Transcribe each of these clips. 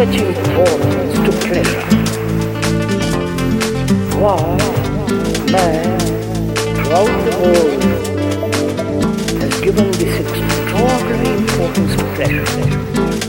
importance to pleasure. Why man throughout the world has given this extraordinary importance to pleasure.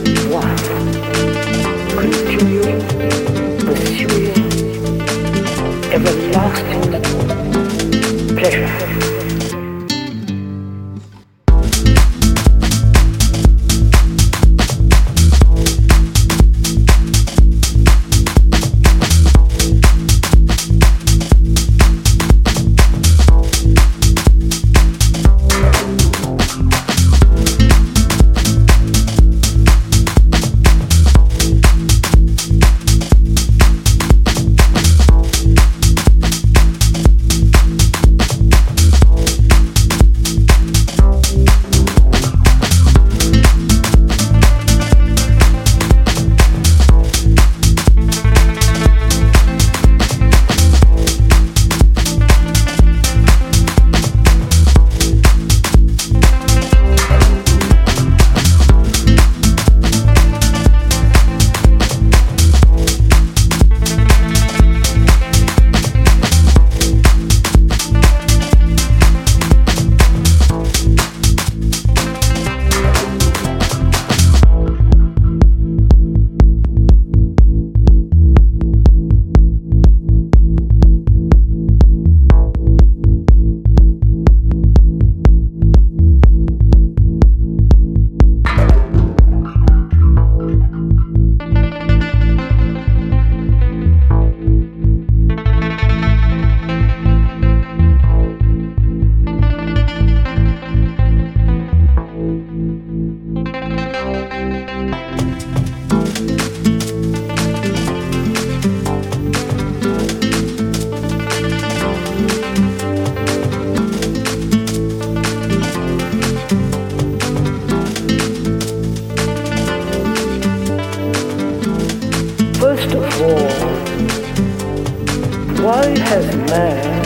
Why has man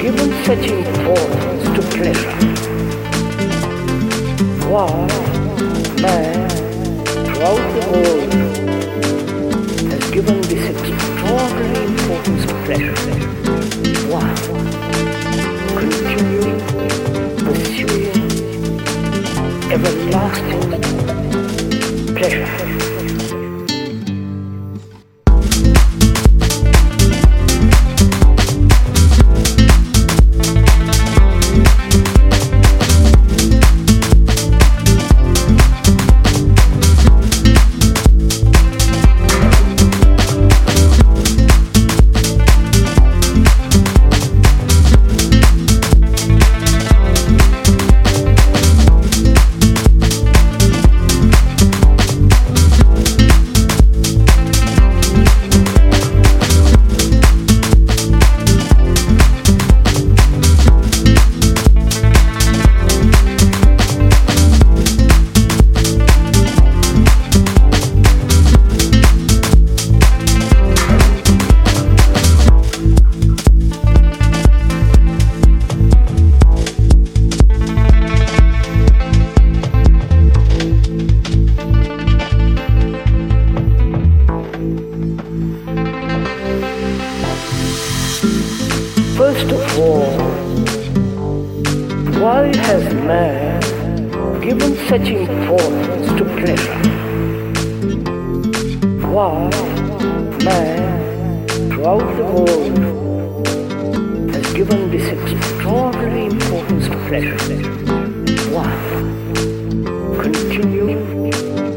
given such importance to pleasure? Why man throughout the world has given this extraordinary importance to pleasure? Why? Continuing, pursuing, everlasting pleasure. Such importance to pleasure? Why man throughout the world has given this extraordinary importance to pleasure? Why? Continuing,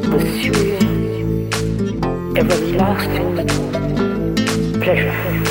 pursuing, everlasting pleasure.